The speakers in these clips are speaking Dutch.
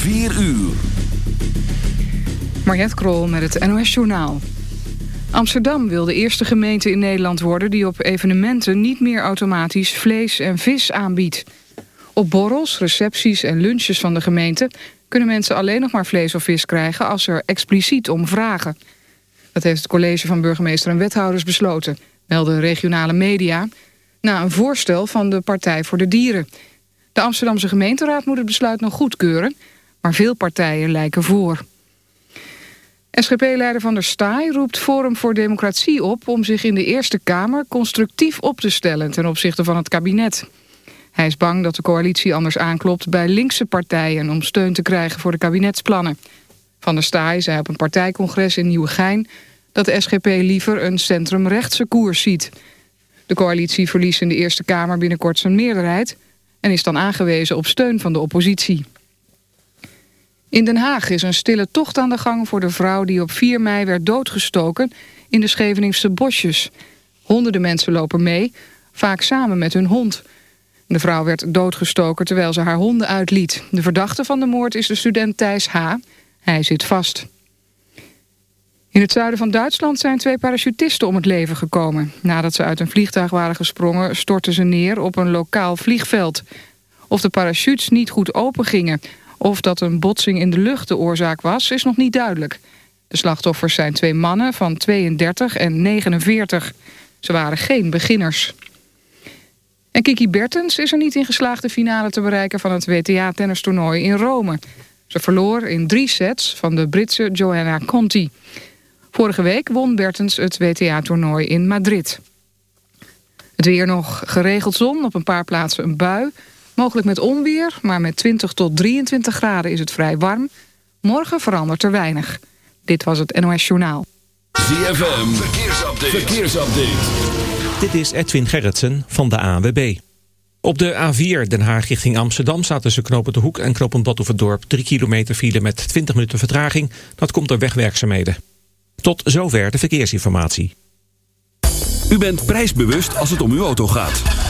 4 uur. Mariette Krol met het NOS Journaal. Amsterdam wil de eerste gemeente in Nederland worden... die op evenementen niet meer automatisch vlees en vis aanbiedt. Op borrels, recepties en lunches van de gemeente... kunnen mensen alleen nog maar vlees of vis krijgen... als ze er expliciet om vragen. Dat heeft het college van burgemeester en wethouders besloten... melden regionale media... na een voorstel van de Partij voor de Dieren. De Amsterdamse gemeenteraad moet het besluit nog goedkeuren... maar veel partijen lijken voor. SGP-leider Van der Staaij roept Forum voor Democratie op... om zich in de Eerste Kamer constructief op te stellen... ten opzichte van het kabinet. Hij is bang dat de coalitie anders aanklopt bij linkse partijen... om steun te krijgen voor de kabinetsplannen. Van der Staaij zei op een partijcongres in Nieuwegein... dat de SGP liever een centrumrechtse koers ziet. De coalitie verliest in de Eerste Kamer binnenkort zijn meerderheid... en is dan aangewezen op steun van de oppositie. In Den Haag is een stille tocht aan de gang voor de vrouw die op 4 mei werd doodgestoken in de Scheveningse bosjes. Honderden mensen lopen mee, vaak samen met hun hond. De vrouw werd doodgestoken terwijl ze haar honden uitliet. De verdachte van de moord is de student Thijs H. Hij zit vast. In het zuiden van Duitsland zijn twee parachutisten om het leven gekomen. Nadat ze uit een vliegtuig waren gesprongen stortten ze neer op een lokaal vliegveld. Of de parachutes niet goed open gingen of dat een botsing in de lucht de oorzaak was, is nog niet duidelijk. De slachtoffers zijn twee mannen van 32 en 49. Ze waren geen beginners. En Kiki Bertens is er niet in geslaagd de finale te bereiken... van het WTA-tennistoernooi in Rome. Ze verloor in drie sets van de Britse Joanna Conti. Vorige week won Bertens het WTA-toernooi in Madrid. Het weer nog geregeld zon, op een paar plaatsen een bui... Mogelijk met onweer, maar met 20 tot 23 graden is het vrij warm. Morgen verandert er weinig. Dit was het NOS Journaal. ZFM, verkeersupdate. verkeersupdate. Dit is Edwin Gerritsen van de ANWB. Op de A4 Den Haag richting Amsterdam staat tussen Knopen de Hoek en Knopen Badhoevedorp 3 kilometer file met 20 minuten vertraging. Dat komt door wegwerkzaamheden. Tot zover de verkeersinformatie. U bent prijsbewust als het om uw auto gaat.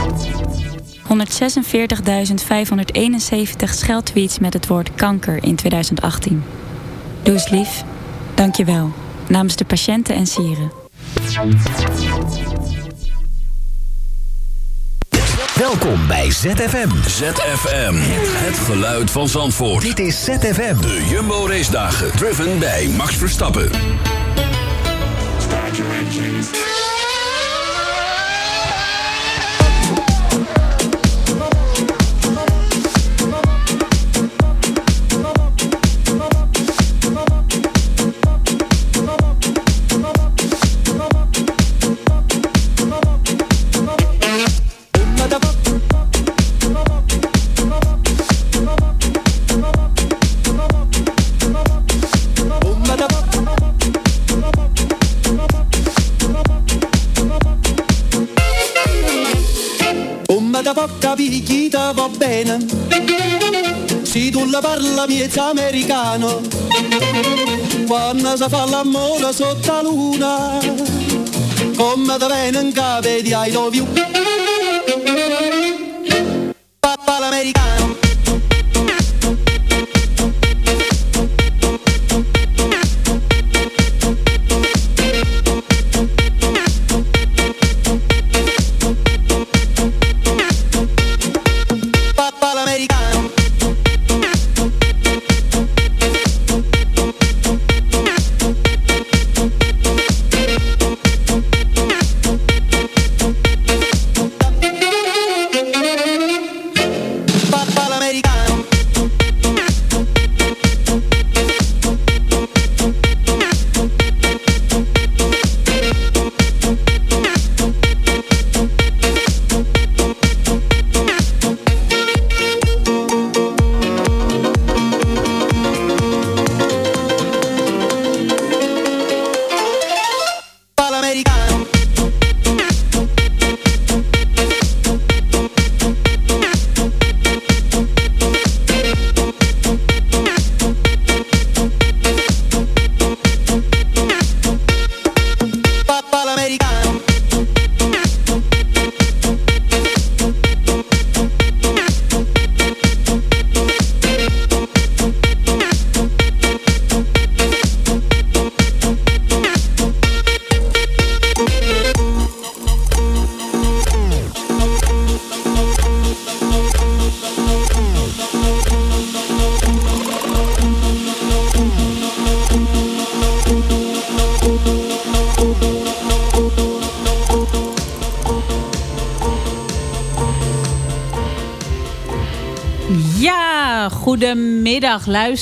146.571 scheldtweets met het woord kanker in 2018. Doe eens lief. Dank je wel. Namens de patiënten en sieren. Welkom bij ZFM. ZFM, het geluid van Zandvoort. Dit is ZFM. De Jumbo Race Dagen, driven bij Max Verstappen. La parla miezza americano. Quando si fa l'amore sotto la luna Come da bene in capo di I love you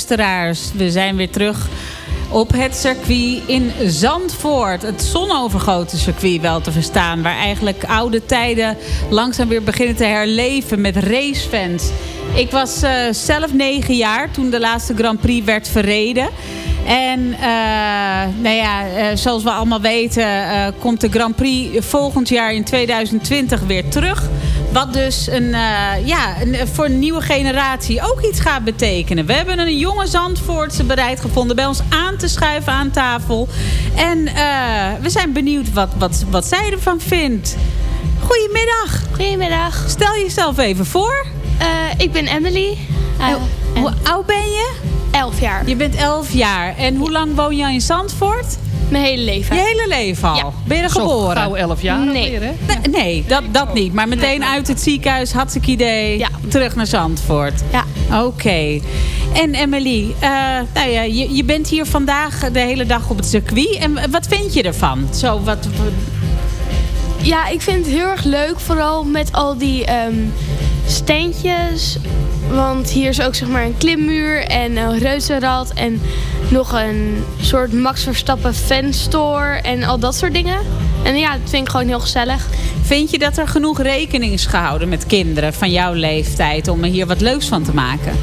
We zijn weer terug op het circuit in Zandvoort. Het zonovergoten circuit wel te verstaan. Waar eigenlijk oude tijden langzaam weer beginnen te herleven met racefans. Ik was eh, zelf negen jaar toen de laatste Grand Prix werd verreden. En eh, nou ja, eh, zoals we allemaal weten komt de Grand Prix volgend jaar in 2020 weer terug. Wat dus een, eh, ja, een, voor een nieuwe generatie ook iets gaat betekenen. We hebben een jonge Zandvoortse bereid gevonden bij ons aan te schuiven aan tafel. En eh, we zijn benieuwd wat, wat, wat zij ervan vindt. Goedemiddag. Goedemiddag. Stel jezelf even voor. Eh, ik ben Emily. Eh, en Hoe oud ben je? elf jaar. Je bent 11 jaar. En hoe lang woon je in Zandvoort? Mijn hele leven. Je hele leven al? Ja. Ben je er Zo geboren? gauw 11 jaar Nee. alweer, hè? Nee, nee, dat, dat niet. Maar meteen uit het ziekenhuis, hartstikke idee. Ja. Terug naar Zandvoort. Ja. Oké. En Emily, eh, nou ja, je, je bent hier vandaag de hele dag op het circuit. En wat vind je ervan? Zo, wat, Ja, ik vind het heel erg leuk. Vooral met al die ehm steentjes. Want hier is ook zeg maar een klimmuur en een reuzenrad. En nog een soort Max Verstappen fanstore. En al dat soort dingen. En ja, dat vind ik gewoon heel gezellig. vind je dat er genoeg rekening is gehouden met kinderen van jouw leeftijd... om er hier wat leuks van te maken?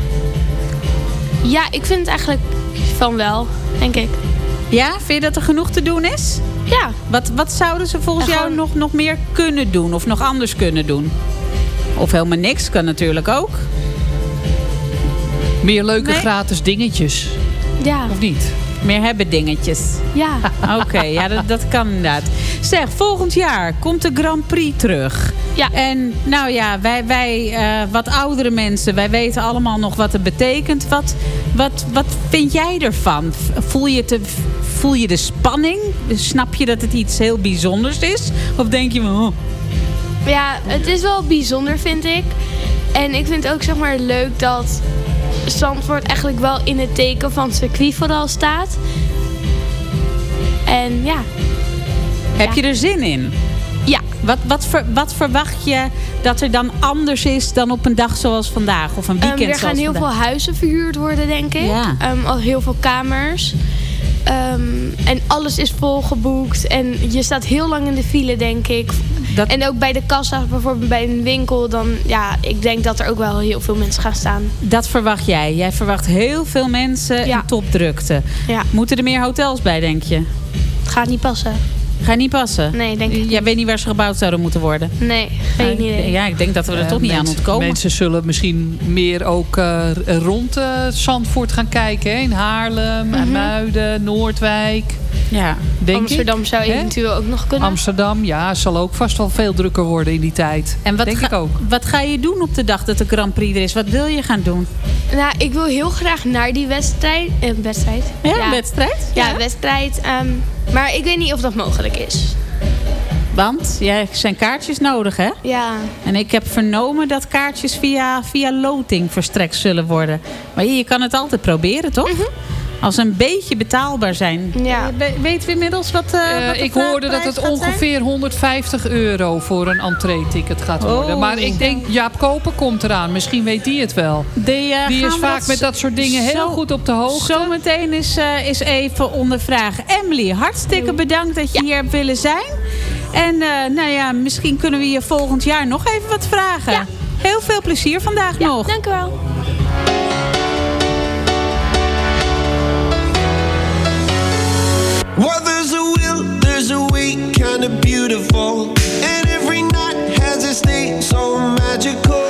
Ja, ik vind het eigenlijk van wel, denk ik. Ja, vind je dat er genoeg te doen is? Ja. Wat, wat zouden ze volgens En jou nog, nog meer kunnen doen? Of nog anders kunnen doen? Of helemaal niks kan natuurlijk ook. Meer leuke Nee. gratis dingetjes. Ja. Of niet? Meer hebben dingetjes. Ja. Oké, ja, dat, dat kan inderdaad. Zeg, volgend jaar komt de Grand Prix terug. Ja. En nou ja, wij, wij eh, wat oudere mensen, wij weten allemaal nog wat het betekent. Wat, wat, wat vind jij ervan? Voel je, te, voel je de spanning? Snap je dat het iets heel bijzonders is? Of denk je, van, oh, Ja, het is wel bijzonder, vind ik. En ik vind het ook zeg maar leuk dat Zandvoort eigenlijk wel in het teken van het circuit vooral staat. En ja, heb je er zin in? Ja. Wat, wat, ver- wat verwacht je dat er dan anders is dan op een dag zoals vandaag? Of een ehm, weekend er gaan heel vandaag? veel huizen verhuurd worden, denk ik. Ja. Ehm, al heel veel kamers. Ehm, en alles is volgeboekt. En je staat heel lang in de file, denk ik. Dat- En ook bij de kassa, bijvoorbeeld bij een winkel, dan ja, ik denk dat er ook wel heel veel mensen gaan staan. Dat verwacht jij. Jij verwacht heel veel mensen Ja. en topdrukte. Ja. Moeten er meer hotels bij, denk je? Het gaat niet passen. Ga je niet passen? Nee, denk ik Jij weet niet waar ze gebouwd zouden moeten worden? Nee, geen idee. Ja, ik denk dat we er Eh, toch niet aan ontkomen. Mensen zullen misschien meer ook eh, rond eh, Zandvoort gaan kijken. Hè? In Haarlem, Mhm. Muiden, Noordwijk. Ja. Denk Amsterdam ik. zou eventueel ook nog kunnen. Amsterdam, ja, zal ook vast wel veel drukker worden in die tijd. En wat Denk ga, ik ook. wat ga je doen op de dag dat de Grand Prix er is? Wat wil je gaan doen? Nou, ik wil heel graag naar die wedstrijd. Eh, wedstrijd? Ja, een wedstrijd? Ja, wedstrijd. ehm, maar ik weet niet of dat mogelijk is. Want ja, er zijn kaartjes nodig, hè? Ja. En ik heb vernomen dat kaartjes via, via loting verstrekt zullen worden. Maar je, je kan het altijd proberen, toch? Als ze een beetje betaalbaar zijn. Ja. Eh, we- Weten we inmiddels wat, eh, Eh, wat ik hoorde dat het zijn? ongeveer 150 euro voor een entree-ticket gaat worden. Oh. Maar ik denk, Jaap Koper komt eraan. Misschien weet die het wel. Die, is vaak met dat soort dingen heel goed op de hoogte. Zometeen is, eh, is even ondervragen. Emily, hartstikke bedankt dat je hier hebt willen zijn. En eh, nou ja, misschien kunnen we je volgend jaar nog even wat vragen. Heel veel plezier vandaag nog. Dank u wel. Well, there's a will, there's a way, kinda beautiful. And every night has its day, so magical.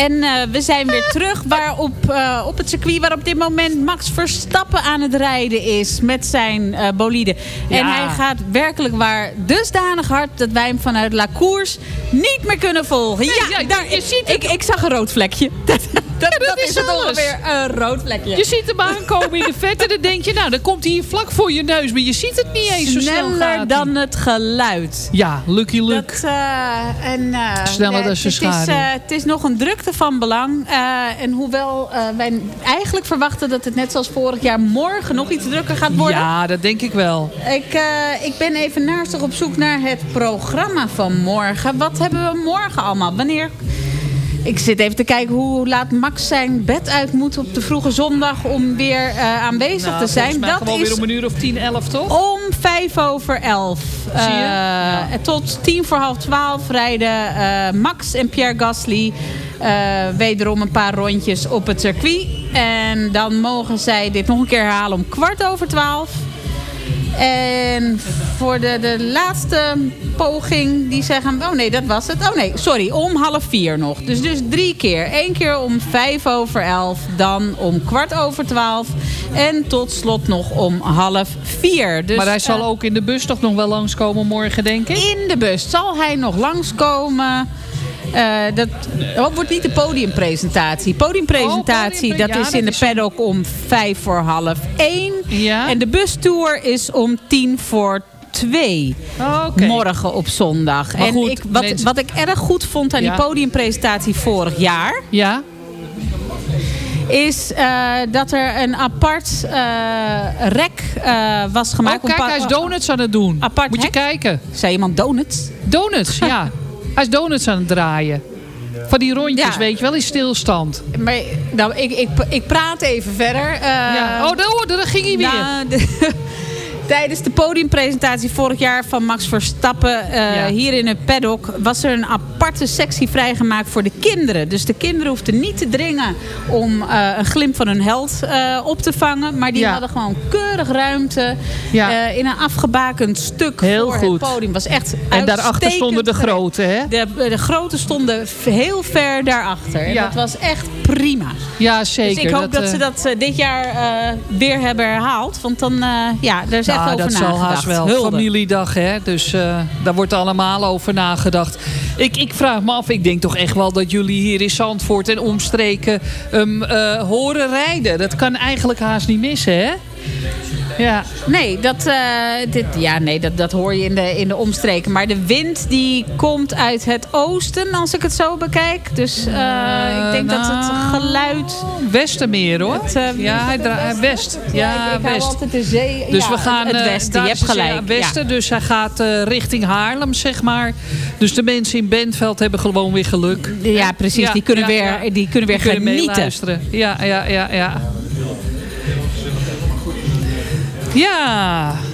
En eh, we zijn weer terug waar op, eh, op het circuit waar op dit moment Max Verstappen aan het rijden is met zijn eh, bolide. En hij gaat werkelijk waar dusdanig hard dat wij hem vanuit La Course niet meer kunnen volgen. ja, ja, daar, je ziet ik, ik zag een rood vlekje. Dat, dat, dat is het ongeveer, een rood vlekje. Je ziet hem aankomen in de vette. Dan denk je, nou, dan komt hij hier vlak voor je neus. Maar je ziet het niet eens zo snel Sneller dan het geluid. Ja, Lucky Luke. Dat, eh, en, eh, Sneller dan zijn het, is, schaduw. eh, het is nog een drukte van belang. En hoewel wij eigenlijk verwachten dat het net zoals vorig jaar morgen nog iets drukker gaat worden. Ja, dat denk ik wel. Ik, ik ben even naastig op zoek naar het programma van morgen. Wat hebben we morgen allemaal? Wanneer... Ik zit even te kijken hoe laat Max zijn bed uit moet op de vroege zondag om weer eh, aanwezig Nou, te zijn. Dat is weer om een uur of tien, elf, toch? om vijf over elf. Je? Eh, Tot tien voor half twaalf rijden eh, Max en Pierre Gasly wederom een paar rondjes op het circuit. En dan mogen zij dit nog een keer herhalen om kwart over twaalf. En voor de, de laatste poging, die zeggen... Oh nee, dat was het. Oh nee, sorry, om half vier nog. Dus, dus drie keer. Eén keer om vijf over elf, dan om kwart over twaalf. En tot slot nog om half vier. Dus, maar hij zal eh, ook in de bus toch nog wel langskomen morgen, denk ik? in de bus zal hij nog langskomen. Eh dat oh, wordt niet de podiumpresentatie. Podiumpresentatie, Oh, dat ja, is dat in de is- paddock om vijf voor half één. Ja. En de bustour is om tien voor twee. Oké. Morgen op zondag. Maar en goed, ik, wat, mensen- wat ik erg goed vond aan Ja. die podiumpresentatie vorig jaar... Ja? is eh, dat er een apart eh, rek was gemaakt. Oh, kijk, hij is donuts aan het doen. Apart Moet je kijken. Zei iemand donuts? Donuts, ja. Hij is donuts aan het draaien. Van die rondjes, Ja. weet je wel, in stilstand. Maar nou, ik, ik, ik praat even verder. Ja. Oh, daar, oh, daar ging hij weer. nou, Tijdens de podiumpresentatie vorig jaar van Max Verstappen eh, Ja. hier in het paddock was er een aparte sectie vrijgemaakt voor de kinderen. Dus de kinderen hoefden niet te dringen om eh, een glimp van hun held eh, op te vangen. Maar die Ja. hadden gewoon keurig ruimte Ja. in een afgebakend stuk Heel voor goed. het podium. Was echt En daarachter stonden de grote, hè? De, de grote stonden heel ver daarachter. En. Dat was echt prima. Ja, zeker. Dus ik hoop dat, ze dat dit jaar weer hebben herhaald. Want dan, ja, daar is echt Nou, over dat zal haast wel. Hulde. Familiedag, hè? Dus eh, daar wordt allemaal over nagedacht. Ik, ik vraag me af, ik denk toch echt wel dat jullie hier in Zandvoort en omstreken eh, horen rijden. Dat kan eigenlijk haast niet missen, hè? Ja. Nee, dat, eh, dit, ja, nee dat, dat hoor je in de, in de omstreken. Maar de wind die komt uit het oosten, als ik het zo bekijk. Dus eh, ik denk dat het geluid... Westen meer, hoor. Het, eh, ja, hij draait west. Ja, ik, west. altijd de zee. Dus ja, we gaan het westen. Je hebt gelijk. aan westen, dus hij gaat richting Haarlem, zeg maar. Dus de mensen in Bentveld hebben gewoon weer geluk. Ja, ja precies. die kunnen weer, Die kunnen weer genieten. Ja, ja, ja, ja. Ja.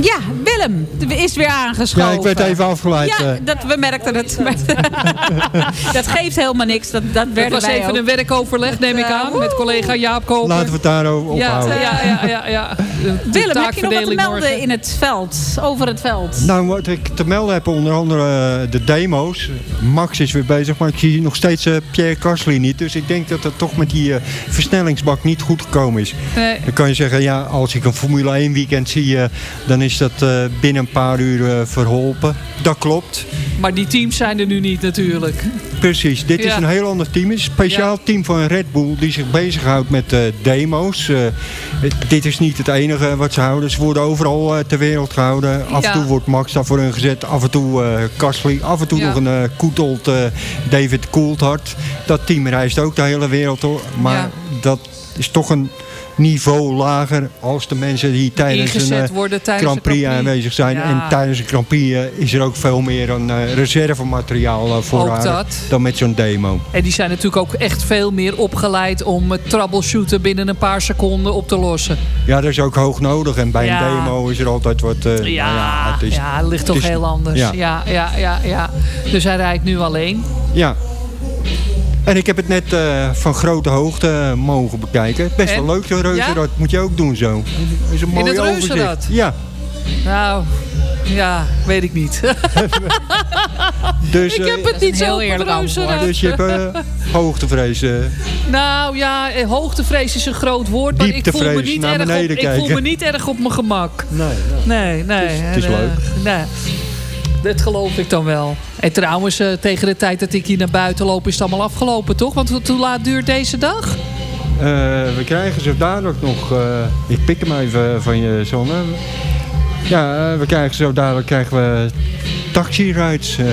Ja, Willem is weer aangeschoven. Ja, ik werd even afgeleid. Ja, eh. dat, we merkten het. dat geeft helemaal niks. Dat, dat werden was wij even ook. een werkoverleg, neem ik aan, met collega Jaap Koper. Laten we het daarover ja, ophouden. ja, ja, ja, ja. Willem, heb je nog wat te taakverdeling melden morgen. in het veld? Over het veld? Nou, wat ik te melden heb, onder andere eh, de demo's. Max is weer bezig, maar ik zie nog steeds eh, Pierre Gasly niet. Dus ik denk dat het toch met die versnellingsbak niet goed gekomen is. Nee. Dan kan je zeggen, ja, als ik een Formule 1 weekend zie, dan is dat eh, binnen een paar uur eh, verholpen. Dat klopt. Maar die teams zijn er nu niet natuurlijk. Precies, dit is een heel ander team. Is een speciaal team van Red Bull die zich bezighoudt met eh, demo's. Dit is niet het enige wat ze houden. Ze worden overal ter wereld gehouden. Af en toe wordt Max daar voor hun gezet. Af en toe Gasly. Af en toe nog een Koetelt, eh, David Coulthard. Dat team reist ook de hele wereld door. Maar dat is toch een niveau lager als de mensen die tijdens een Ingezet eh, tijdens Grand Prix aanwezig zijn. Ja. En tijdens een Grand Prix eh, is er ook veel meer een eh, reservemateriaal voorraden dat. dan met zo'n demo. En die zijn natuurlijk ook echt veel meer opgeleid om het troubleshooten binnen een paar seconden op te lossen. Ja, dat is ook hoog nodig. En bij Ja. een demo is er altijd wat... nou Ja, het is, ja, het ligt toch heel anders. Ja. Ja. Ja, ja, ja, Dus hij rijdt nu alleen. ja. En ik heb het net eh, van grote hoogte eh, mogen bekijken. Best En? wel leuk, zo'n reuzenrad. Ja? Moet je ook doen zo. Dat is een mooi het overzicht. reuzenrad? Ja. Nou, ja, weet ik niet. Dus, ik eh, heb het niet zo eerlijk antwoord. Dus je hebt eh, hoogtevrees. eh. Nou ja, eh, hoogtevrees is een groot woord, maar ik voel, me Dieptevrees, niet naar erg op, beneden ik voel kijken. me niet erg op mijn gemak. nee, Nee, nee. Het is- het is eh, leuk. nee. Dat geloof ik dan wel. En trouwens, eh, tegen de tijd dat ik hier naar buiten loop, is het allemaal afgelopen, toch? Want hoe- laat duurt deze dag? Eh, we krijgen zo dadelijk nog... eh, ik pik hem even van je zonne. Ja, we krijgen zo dadelijk krijgen we taxi-rides. eh,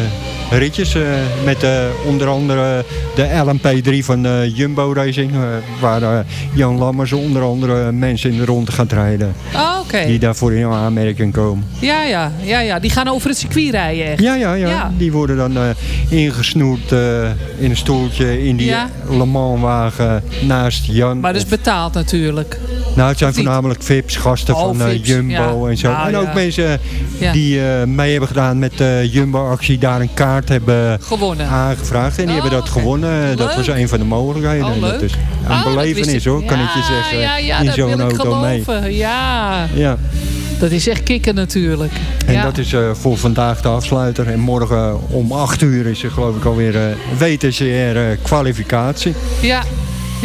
ritjes eh, met eh, onder andere de LMP3 van eh, Jumbo Racing. waar Jan Lammers onder andere mensen in de ronde gaat rijden. Ah, oké. Die daarvoor in aanmerking komen. Ja, ja, ja, ja. Die gaan over het circuit rijden echt. Ja, ja, ja, Ja. Die worden dan ingesnoerd in een stoeltje in die Ja. Le Mans wagen naast Jan. Maar dat is betaald natuurlijk. nou, het zijn voornamelijk VIP's, gasten Oh, van VIP's, Jumbo ja. en zo. Nou, en ook mensen die mee hebben gedaan met de Jumbo-actie, daar een kaart hebben Gewonnen. aangevraagd. En die Oh, hebben dat oké. gewonnen. Dat was een van de mogelijkheden. Oh, dat is Oh, een dat wist belevenis hoor, kan ik je zeggen. Ja, ja, in dat zo'n auto mee. Ja, Ja. dat is echt kicken natuurlijk. En ja. dat is eh, voor vandaag de afsluiter. En morgen om 8 uur is er geloof ik alweer eh WTCR eh, kwalificatie. Ja,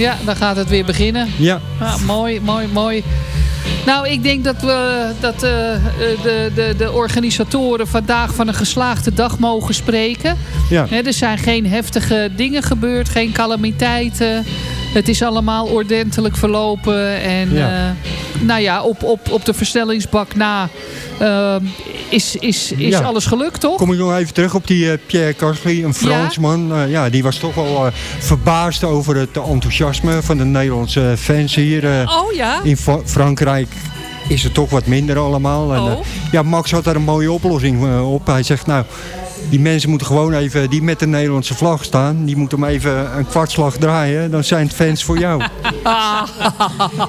ja, dan gaat het weer beginnen. Ja. Ja, mooi, mooi, mooi. Nou, ik denk dat we dat eh, eh, de, de, de organisatoren vandaag van een geslaagde dag mogen spreken. Ja. Er zijn geen heftige dingen gebeurd, geen calamiteiten. Het is allemaal ordentelijk verlopen. En Ja. eh, nou ja, op, op, op de versnellingsbak na ehm, is, is, is Ja. alles gelukt, toch? Kom ik nog even terug op die eh, Pierre Gasly, een Fransman. Ja? ja, die was toch wel eh, verbaasd over het enthousiasme van de Nederlandse fans hier. eh, Oh ja? In Frankrijk is het toch wat minder allemaal. En, Oh. eh, ja, Max had daar een mooie oplossing eh, op. Hij zegt, nou, Die mensen moeten gewoon even, die met de Nederlandse vlag staan... die moeten hem even een kwartslag draaien. Dan zijn het fans voor jou.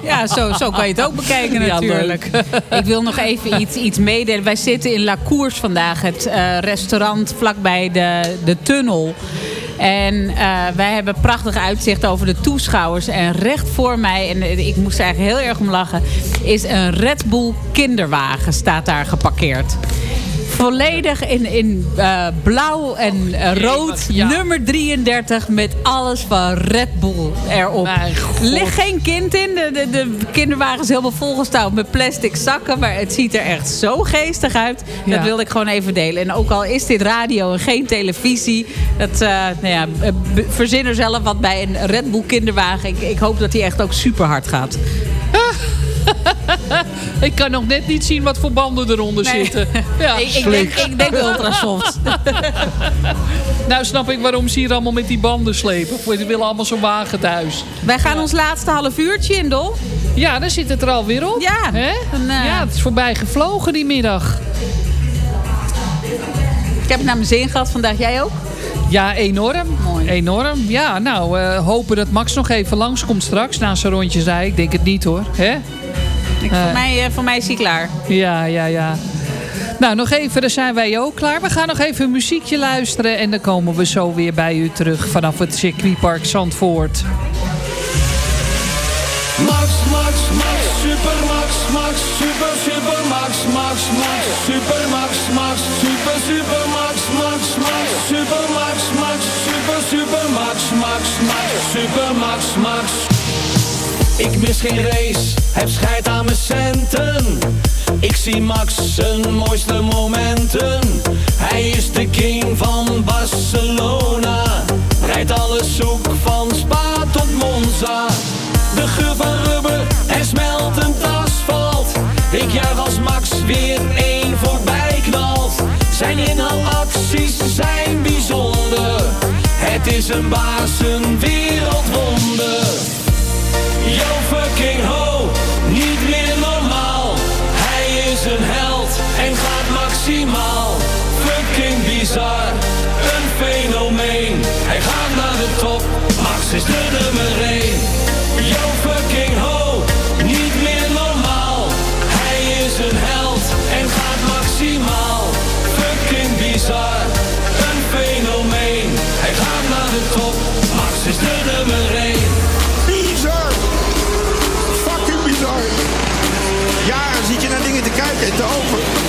Ja, zo, zo kan je het ook bekijken Ja, natuurlijk. Ik wil nog even iets, iets meedelen. Wij zitten in La Cours vandaag, het eh, restaurant vlakbij de, de tunnel. En eh, wij hebben prachtig uitzicht over de toeschouwers. En recht voor mij, en ik moest er eigenlijk heel erg om lachen... is een Red Bull kinderwagen staat daar geparkeerd. Volledig in, in eh, blauw en eh, rood. Nummer 33 met alles van Red Bull erop. Er ligt geen kind in. De, de, de kinderwagen is helemaal volgestouwd met plastic zakken. Maar het ziet er echt zo geestig uit. Dat wilde ik gewoon even delen. En ook al is dit radio en geen televisie. Dat, eh, nou ja, verzin er zelf wat bij een Red Bull kinderwagen. Ik, ik hoop dat die echt ook super hard gaat. Ik kan nog net niet zien wat voor banden eronder Nee. zitten. Ja. Ik- ik denk- ik denk ultrasoft. nou snap ik waarom ze hier allemaal met die banden slepen. Ze willen allemaal zo'n wagen thuis. Wij gaan ons laatste half uurtje in, Dol. Ja, dan zit het er alweer op. Ja. Hè? eh, Ja, het is voorbij gevlogen die middag. Ik heb het naar mijn zin gehad vandaag. Jij ook? Ja, enorm. Enorm. Ja, nou, eh, hopen dat Max nog even langskomt straks na zijn rondje rijden. Ik denk het niet hoor. Hè? Ik, Eh. voor, mij, eh, voor mij is hij klaar. Ja, ja, ja. Nou, nog even, dan zijn wij ook klaar. We gaan nog even een muziekje luisteren. En dan komen we zo weer bij u terug vanaf het circuitpark Zandvoort. Max, Max, Max, super Max, Max, super, super Max, Max, Max, super Max, Max, super, super Max, Max, Max, super Max, Max, super, super Max, Max, Max, super Max, Max. Ik mis geen race, heb scheid aan mijn centen. Ik zie Max zijn mooiste momenten. Hij is de king van Barcelona. Rijdt alles zoek van Spa tot Monza. De geur van rubber en smeltend asfalt. Ik juich als Max weer één voorbij knalt. Zijn inhaalacties zijn bijzonder. Het is een baas, een wereldwonder. Yo fucking ho, niet meer normaal. Hij is een held en gaat maximaal. Fucking bizar, een fenomeen. Hij gaat naar de top, Max is de nummer 1. En te hopen.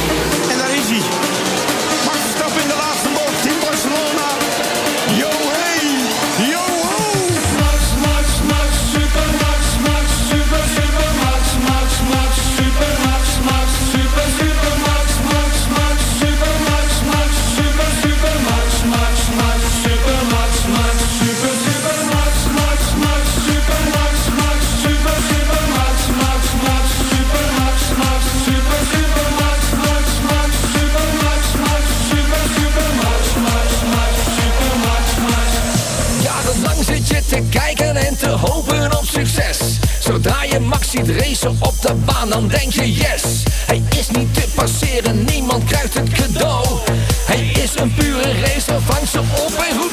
Je Max ziet racen op de baan, dan denk je yes. Hij is niet te passeren, niemand krijgt het cadeau. Hij is een pure racer, vang ze op en roep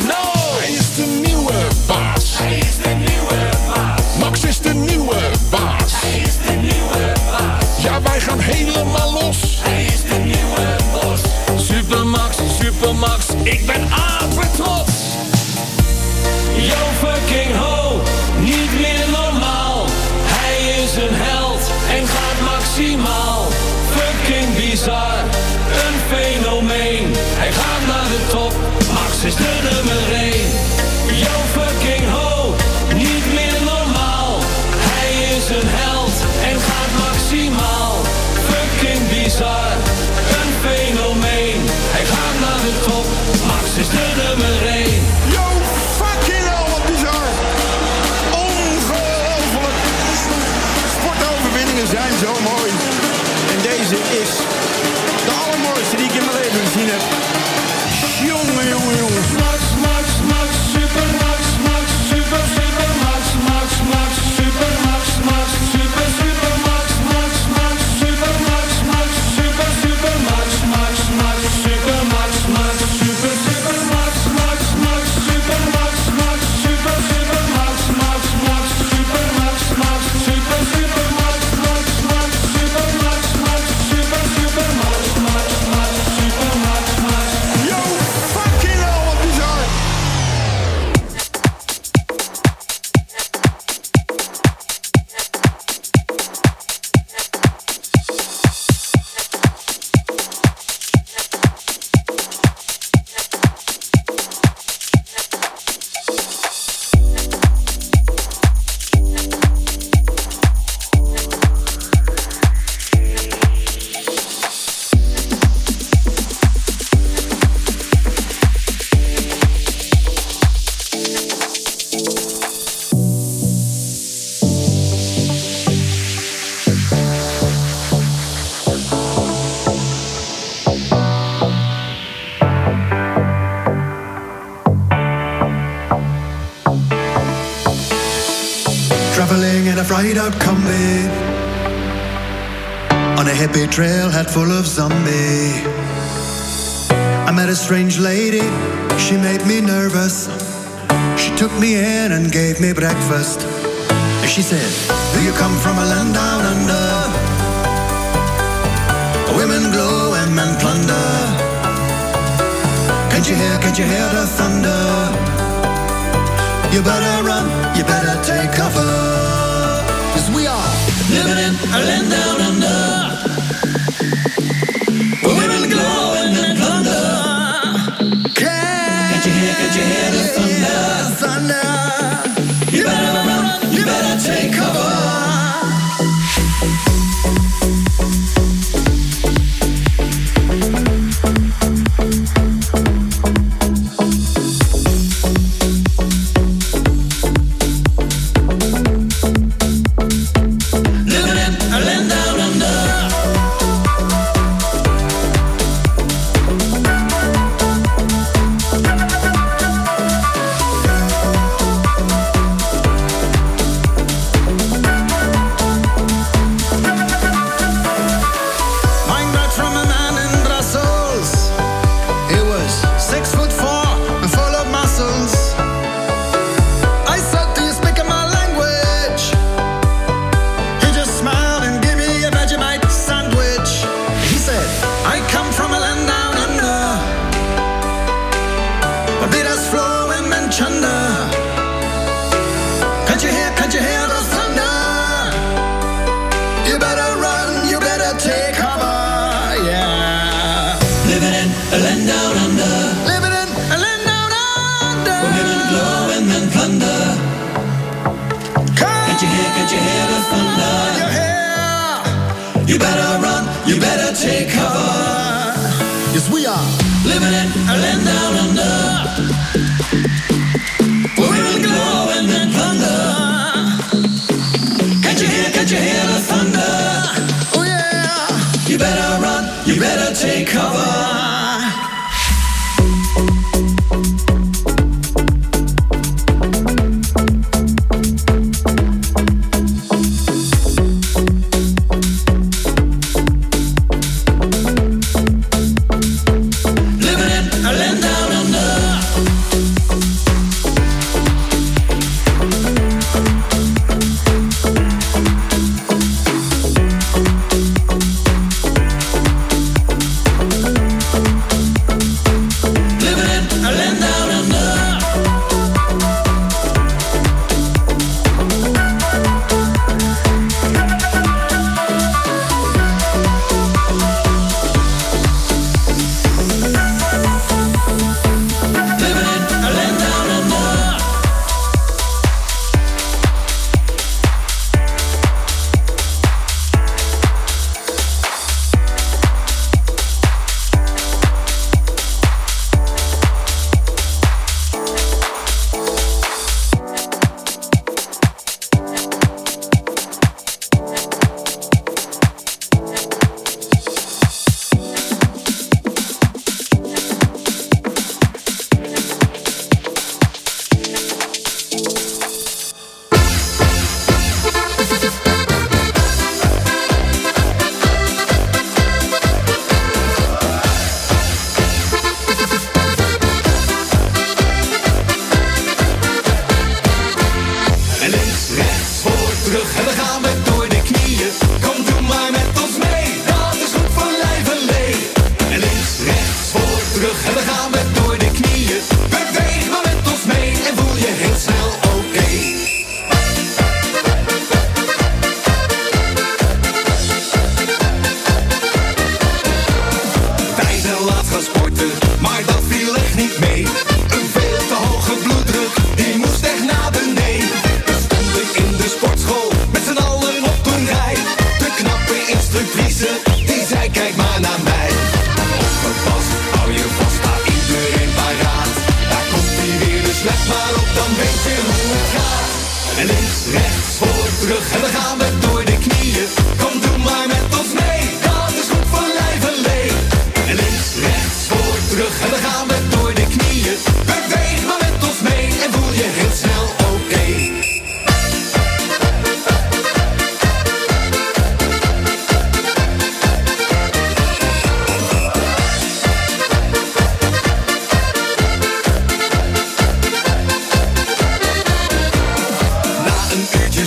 hippie trailhead full of zombie. I met a strange lady, she made me nervous. She took me in and gave me breakfast. She said, Do you come from a land down under? Women glow and men plunder. Can't you hear, can't you hear the thunder? You better run, you better take cover. Cause we are living in a land down under. Bye.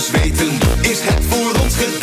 Dus weten is het voor ons gedaan.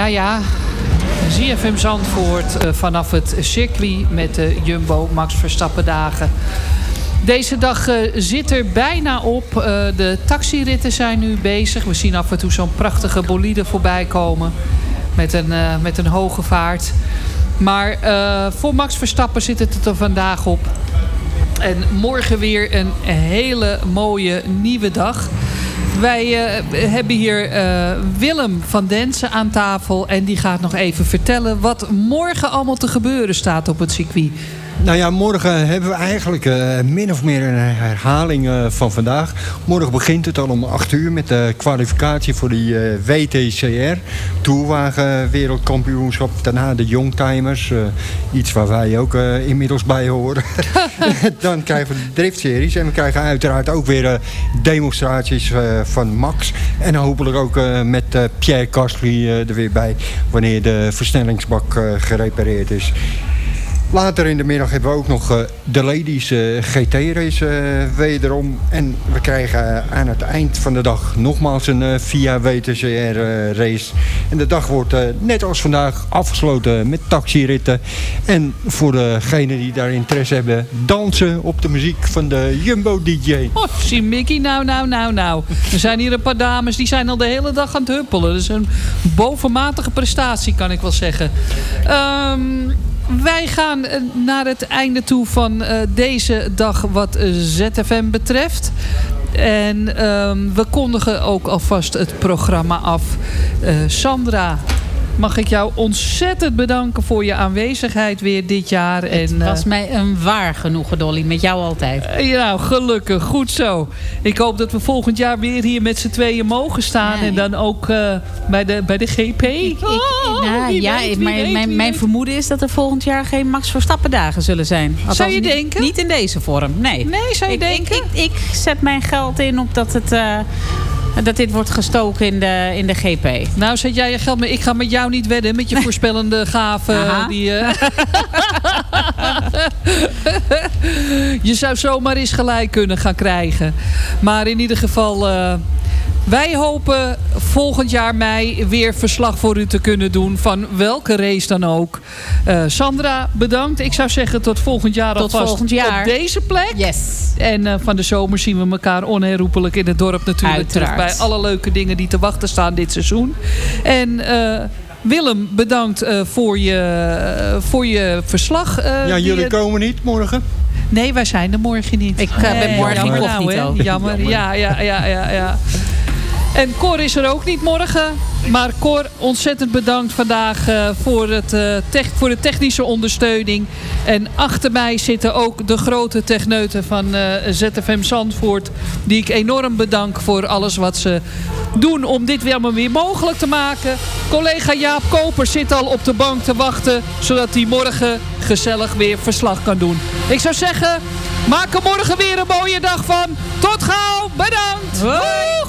Ja, ja. ZFM Zandvoort eh, vanaf het circuit met de Jumbo Max Verstappen dagen. Deze dag eh, zit er bijna op. Eh, de taxiritten zijn nu bezig. We zien af en toe zo'n prachtige bolide voorbij komen. Met een, met een hoge vaart. Maar voor Max Verstappen zit het er vandaag op. En morgen weer een hele mooie nieuwe dag. Wij eh, hebben hier eh, Willem van Densen aan tafel. En die gaat nog even vertellen wat morgen allemaal te gebeuren staat op het circuit. Nou ja, morgen hebben we eigenlijk eh, min of meer een herhaling eh, van vandaag. Morgen begint het al om 8 uur met de kwalificatie voor die eh, WTCR. Tourwagen wereldkampioenschap. Daarna de Youngtimers. iets waar wij ook inmiddels bij horen. Dan krijgen we de driftseries. En we krijgen uiteraard ook weer demonstraties van Max. En hopelijk ook met Pierre Gasly er weer bij. Wanneer de versnellingsbak gerepareerd is. Later in de middag hebben we ook nog eh, de ladies eh, GT-race eh, wederom. En we krijgen aan het eind van de dag nogmaals een VIA WTCR-race. en de dag wordt net als vandaag afgesloten met taxiritten. En voor degenen die daar interesse hebben, dansen op de muziek van de Jumbo-DJ. Oh, zie Mickey, nou, nou, nou, nou. Er zijn hier een paar dames die zijn al de hele dag aan het huppelen. Dat is een bovenmatige prestatie, kan ik wel zeggen. Ehm, wij gaan eh, naar het einde toe van eh, deze dag wat eh, ZFM betreft. En ehm, we kondigen ook alvast het programma af. Sandra, mag ik jou ontzettend bedanken voor je aanwezigheid weer dit jaar. Het en, eh, was mij een waar genoegen, Dolly. Met jou altijd. eh, Ja, nou, gelukkig. Goed zo. Ik hoop dat we volgend jaar weer hier met z'n tweeën mogen staan. En dan ook eh, bij, de, bij de GP. Oh, Nou, ja, weet, mijn, weet, mijn, vermoeden is dat er volgend jaar geen Max Verstappen dagen zullen zijn. Zou je denken? Niet in deze vorm, nee. Nee, zou je ik, denken? Ik, ik, ik zet mijn geld in op dat, het, dat dit wordt gestoken in de, in de GP. Nou, zet jij je geld mee. Ik ga met jou niet wedden met je voorspellende gaven. Aha. Die, eh, je zou zomaar eens gelijk kunnen gaan krijgen. Maar in ieder geval... eh, wij hopen volgend jaar mei weer verslag voor u te kunnen doen. Van welke race dan ook. Eh, Sandra, bedankt. Ik zou zeggen tot volgend jaar Tot alvast volgend jaar. op deze plek. Yes. En eh, van de zomer zien we elkaar onherroepelijk in het dorp natuurlijk. Terug Uiteraard. bij alle leuke dingen die te wachten staan dit seizoen. En eh, Willem, bedankt eh, voor, je, voor je verslag. eh, ja, jullie je- komen niet morgen? Nee, wij zijn er morgen niet. Ik, ben morgen jammer incognito. nou, hè? Jammer, ja, ja, ja, ja, ja. En Cor is er ook niet morgen. Maar Cor, ontzettend bedankt vandaag eh, voor, het, eh, tech- voor de technische ondersteuning. En achter mij zitten ook de grote techneuten van eh, ZFM Zandvoort. Die ik enorm bedank voor alles wat ze doen om dit weer allemaal weer mogelijk te maken. Collega Jaap Koper zit al op de bank te wachten. Zodat hij morgen gezellig weer verslag kan doen. Ik zou zeggen, maak er morgen weer een mooie dag van. Tot gauw, bedankt. Doeg!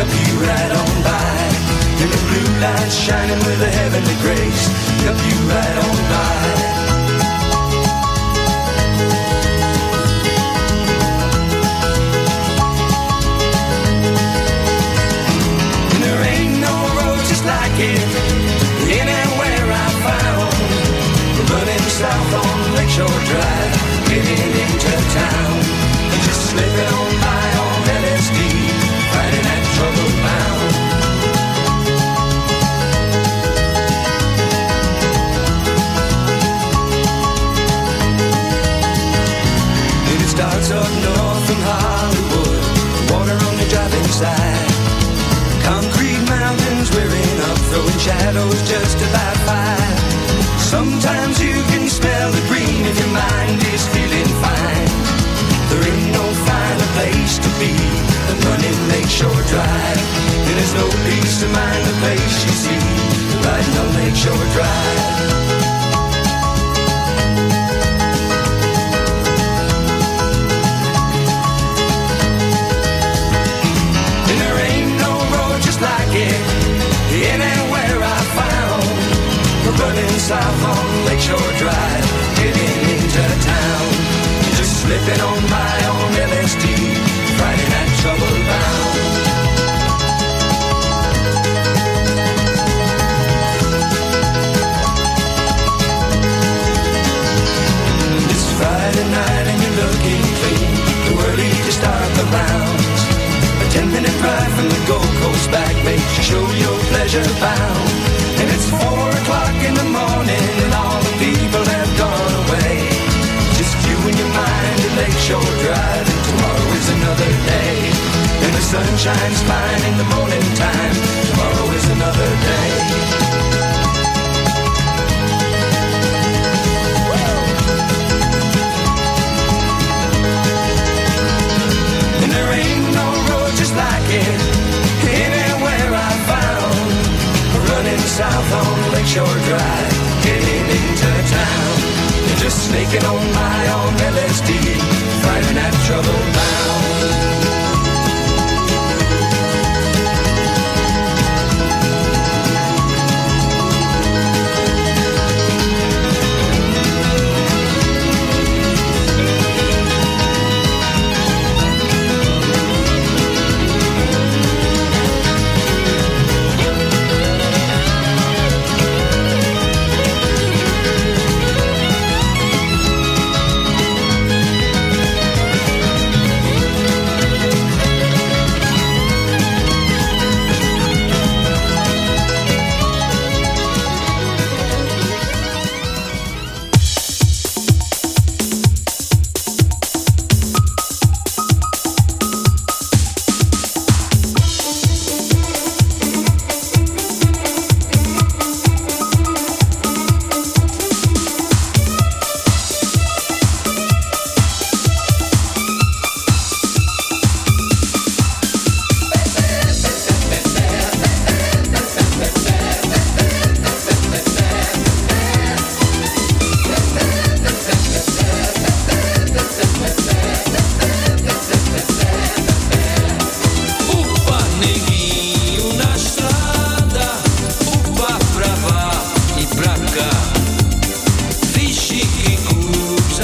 Help you right on by. And the blue lights shining with a heavenly grace, help you right on by.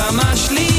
Mama schließt.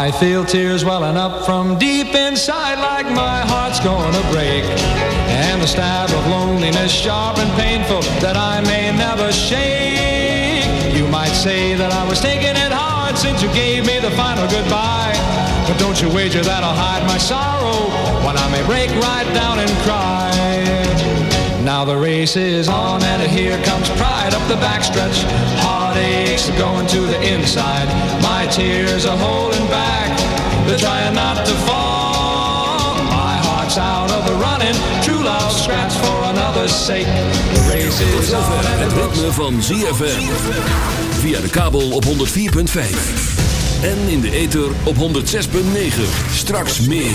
I feel tears welling up from deep inside like my heart's gonna break. And the stab of loneliness sharp and painful that I may never shake. You might say that I was taking it hard since you gave me the final goodbye. But don't you wager that I'll hide my sorrow when I may break right down and cry. Now the race is on and here comes pride up the backstretch. Heartaches are going to the inside. My tears are holding back. They're trying not to fall. My heart's out of the running. True love scraps for another's sake. The race is on and it looks van ZFM. Via de kabel op 104.5. En in de ether op 106.9. Straks meer.